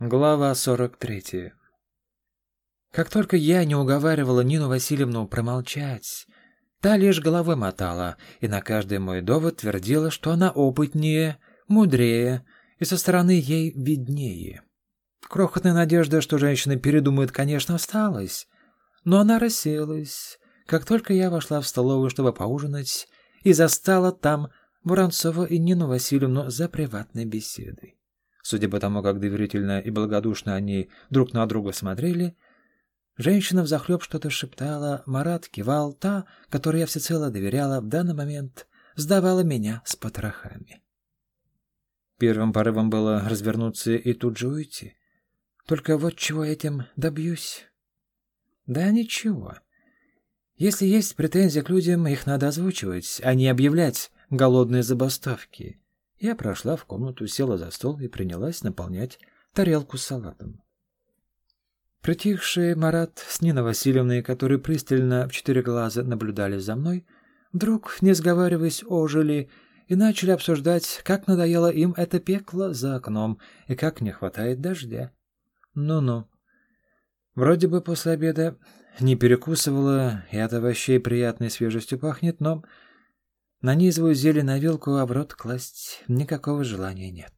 Глава 43 Как только я не уговаривала Нину Васильевну промолчать, та лишь головой мотала и на каждый мой довод твердила, что она опытнее, мудрее и со стороны ей виднее. Крохотная надежда, что женщина передумает, конечно, осталась, но она рассеялась, как только я вошла в столовую, чтобы поужинать, и застала там Воронцова и Нину Васильевну за приватной беседой. Судя по тому, как доверительно и благодушно они друг на друга смотрели, женщина взахлеб что-то шептала, Марат кивал, та, которой я всецело доверяла, в данный момент сдавала меня с потрохами. Первым порывом было развернуться и тут же уйти. Только вот чего этим добьюсь. Да ничего. Если есть претензии к людям, их надо озвучивать, а не объявлять голодные забастовки. Я прошла в комнату, села за стол и принялась наполнять тарелку салатом. Притихшие Марат с Ниной Васильевной, которые пристально в четыре глаза наблюдали за мной, вдруг, не сговариваясь, ожили и начали обсуждать, как надоело им это пекло за окном и как не хватает дождя. Ну-ну. Вроде бы после обеда не перекусывала, и от овощей приятной свежестью пахнет, но Нанизываю зелень на вилку, а в рот класть никакого желания нет.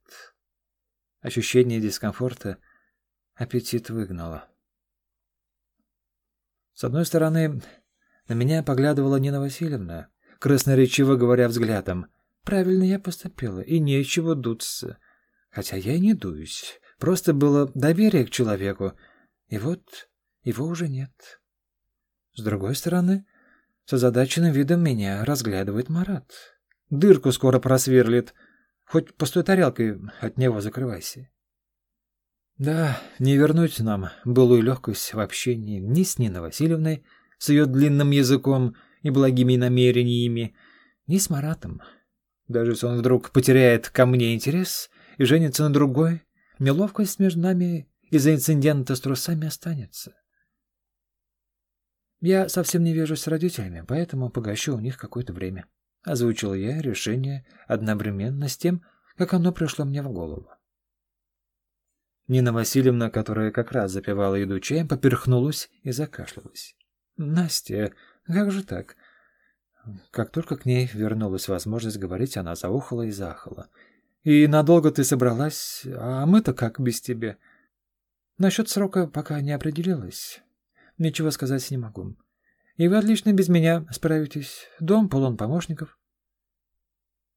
Ощущение дискомфорта аппетит выгнало. С одной стороны, на меня поглядывала Нина Васильевна, красноречиво говоря взглядом. Правильно я поступила, и нечего дуться. Хотя я и не дуюсь. Просто было доверие к человеку, и вот его уже нет. С другой стороны, с озадаченным видом меня разглядывает Марат. Дырку скоро просверлит. Хоть пустой тарелкой от него закрывайся. Да, не вернуть нам былую легкость в общении ни с Ниной Васильевной, с ее длинным языком и благими намерениями, ни с Маратом. Даже если он вдруг потеряет ко мне интерес и женится на другой, неловкость между нами из-за инцидента с трусами останется. Я совсем не вижусь с родителями, поэтому погощу у них какое-то время. Озвучил я решение одновременно с тем, как оно пришло мне в голову. Нина Васильевна, которая как раз запивала еду чаем, поперхнулась и закашлялась. «Настя, как же так?» Как только к ней вернулась возможность говорить, она заухала и захала. «И надолго ты собралась? А мы-то как без тебя?» «Насчет срока пока не определилась. Ничего сказать не могу. И вы отлично без меня справитесь. Дом полон помощников.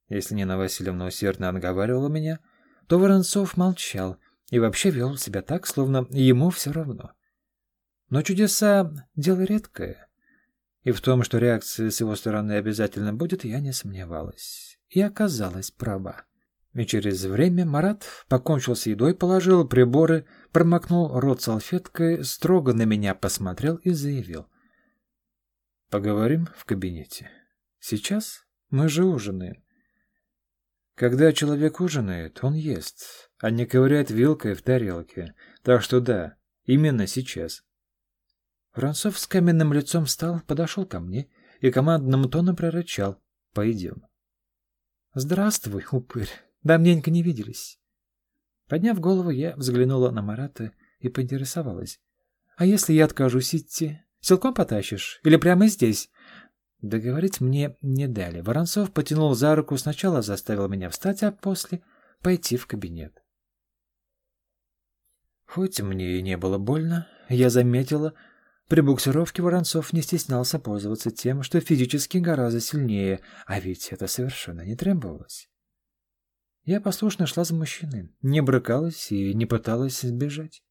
Если Нина Васильевна усердно отговаривала меня, то Воронцов молчал и вообще вел себя так, словно ему все равно. Но чудеса — дело редкое. И в том, что реакция с его стороны обязательно будет, я не сомневалась. И оказалась права. И через время Марат покончил с едой, положил приборы, промокнул рот салфеткой, строго на меня посмотрел и заявил. «Поговорим в кабинете. Сейчас мы же ужинаем. Когда человек ужинает, он ест, а не ковыряет вилкой в тарелке. Так что да, именно сейчас». Воронцов с каменным лицом встал, подошел ко мне и командным тоном прорычал «Пойдем». «Здравствуй, упырь!» Давненько не виделись. Подняв голову, я взглянула на Марата и поинтересовалась. «А если я откажусь идти? Силком потащишь? Или прямо здесь?» Договорить мне не дали. Воронцов потянул за руку, сначала заставил меня встать, а после пойти в кабинет. Хоть мне и не было больно, я заметила, при буксировке Воронцов не стеснялся пользоваться тем, что физически гораздо сильнее, а ведь это совершенно не требовалось. Я послушно шла за мужчиной, не брыкалась и не пыталась сбежать.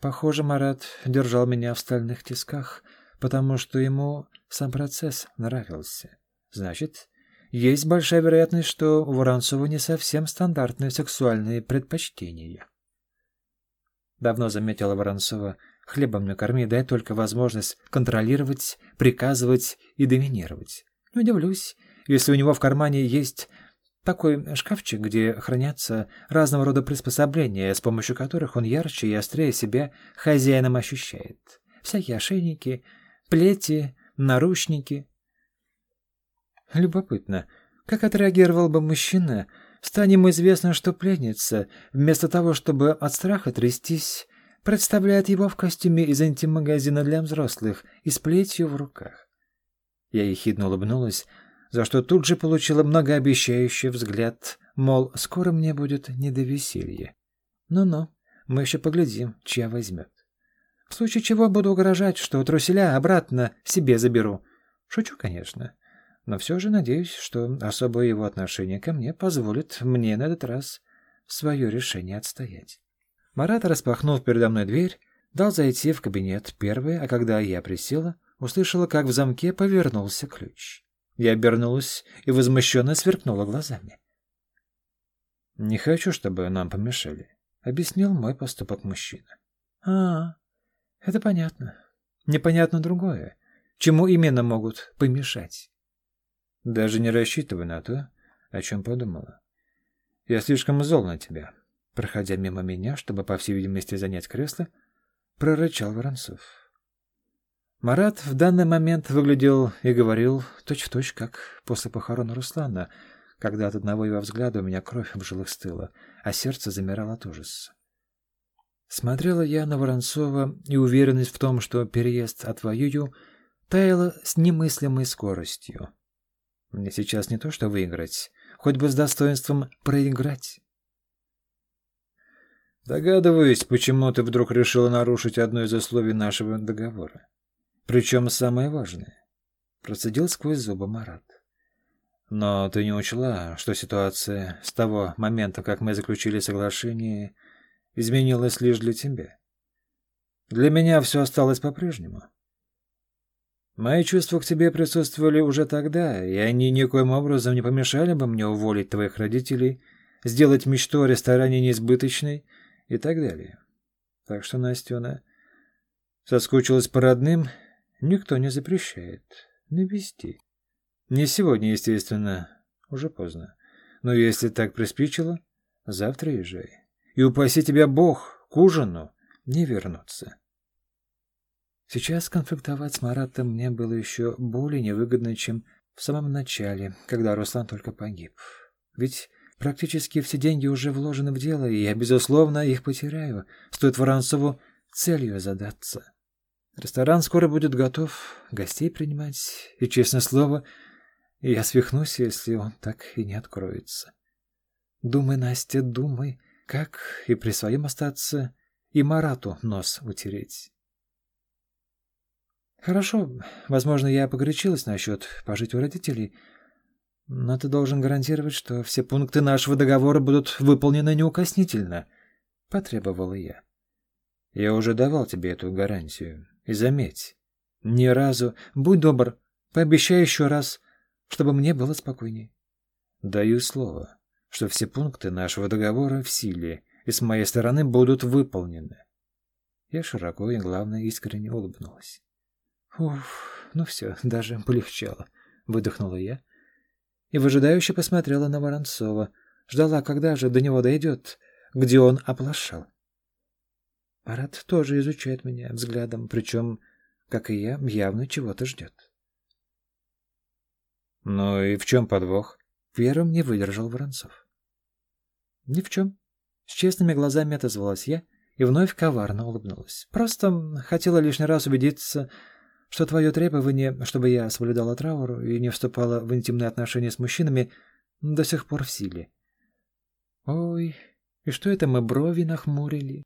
Похоже, Марат держал меня в стальных тисках, потому что ему сам процесс нравился. Значит, есть большая вероятность, что у Воронцова не совсем стандартные сексуальные предпочтения. Давно заметила Воронцова, хлебом не корми, дай только возможность контролировать, приказывать и доминировать. Не удивлюсь, если у него в кармане есть такой шкафчик, где хранятся разного рода приспособления, с помощью которых он ярче и острее себя хозяином ощущает. Всякие ошейники, плети, наручники. Любопытно, как отреагировал бы мужчина, станем известно, что пленница, вместо того, чтобы от страха трястись, представляет его в костюме из интим-магазина для взрослых и с плетью в руках. Я ехидно улыбнулась, за что тут же получила многообещающий взгляд, мол, скоро мне будет не до веселья. Ну-ну, мы еще поглядим, чья возьмет. В случае чего буду угрожать, что труселя обратно себе заберу. Шучу, конечно. Но все же надеюсь, что особое его отношение ко мне позволит мне на этот раз свое решение отстоять. Марат, распахнув передо мной дверь, дал зайти в кабинет первый, а когда я присела, услышала, как в замке повернулся ключ. Я обернулась и возмущенно сверкнула глазами. «Не хочу, чтобы нам помешали», — объяснил мой поступок мужчина. «А, это понятно. Непонятно другое. Чему именно могут помешать?» «Даже не рассчитывай на то, о чем подумала. Я слишком зол на тебя», — проходя мимо меня, чтобы, по всей видимости, занять кресло, прорычал Воронцов. Марат в данный момент выглядел и говорил точь-в-точь, точь, как после похорон Руслана, когда от одного его взгляда у меня кровь в жилах стыла, а сердце замирало от ужаса. Смотрела я на Воронцова, и уверенность в том, что переезд отвоюю, таяла с немыслимой скоростью. Мне сейчас не то что выиграть, хоть бы с достоинством проиграть. Догадываюсь, почему ты вдруг решила нарушить одно из условий нашего договора. Причем самое важное. Процедил сквозь зубы Марат. Но ты не учла, что ситуация с того момента, как мы заключили соглашение, изменилась лишь для тебя. Для меня все осталось по-прежнему. Мои чувства к тебе присутствовали уже тогда, и они никоим образом не помешали бы мне уволить твоих родителей, сделать мечту о ресторане неизбыточной и так далее. Так что, Настена, соскучилась по родным никто не запрещает навести. Не сегодня, естественно, уже поздно. Но если так приспичило, завтра езжай. И упаси тебя Бог к ужину не вернуться. Сейчас конфликтовать с Маратом мне было еще более невыгодно, чем в самом начале, когда Руслан только погиб. Ведь практически все деньги уже вложены в дело, и я, безусловно, их потеряю, стоит Воронцову целью задаться. Ресторан скоро будет готов гостей принимать, и, честное слово, я свихнусь, если он так и не откроется. Думай, Настя, думай, как и при своем остаться, и Марату нос утереть. Хорошо, возможно, я погорячилась насчет пожить у родителей, но ты должен гарантировать, что все пункты нашего договора будут выполнены неукоснительно, — потребовала я. Я уже давал тебе эту гарантию. И заметь, ни разу, будь добр, пообещай еще раз, чтобы мне было спокойнее. Даю слово, что все пункты нашего договора в силе и с моей стороны будут выполнены. Я широко и, главное, искренне улыбнулась. Уф, ну все, даже полегчало, выдохнула я и выжидающе посмотрела на Воронцова, ждала, когда же до него дойдет, где он оплошал. Марат тоже изучает меня взглядом, причем, как и я, явно чего-то ждет. «Ну и в чем подвох?» Первым не выдержал Воронцов. «Ни в чем». С честными глазами отозвалась я и вновь коварно улыбнулась. «Просто хотела лишний раз убедиться, что твое требование, чтобы я соблюдала траур и не вступала в интимные отношения с мужчинами, до сих пор в силе». «Ой, и что это мы брови нахмурили?»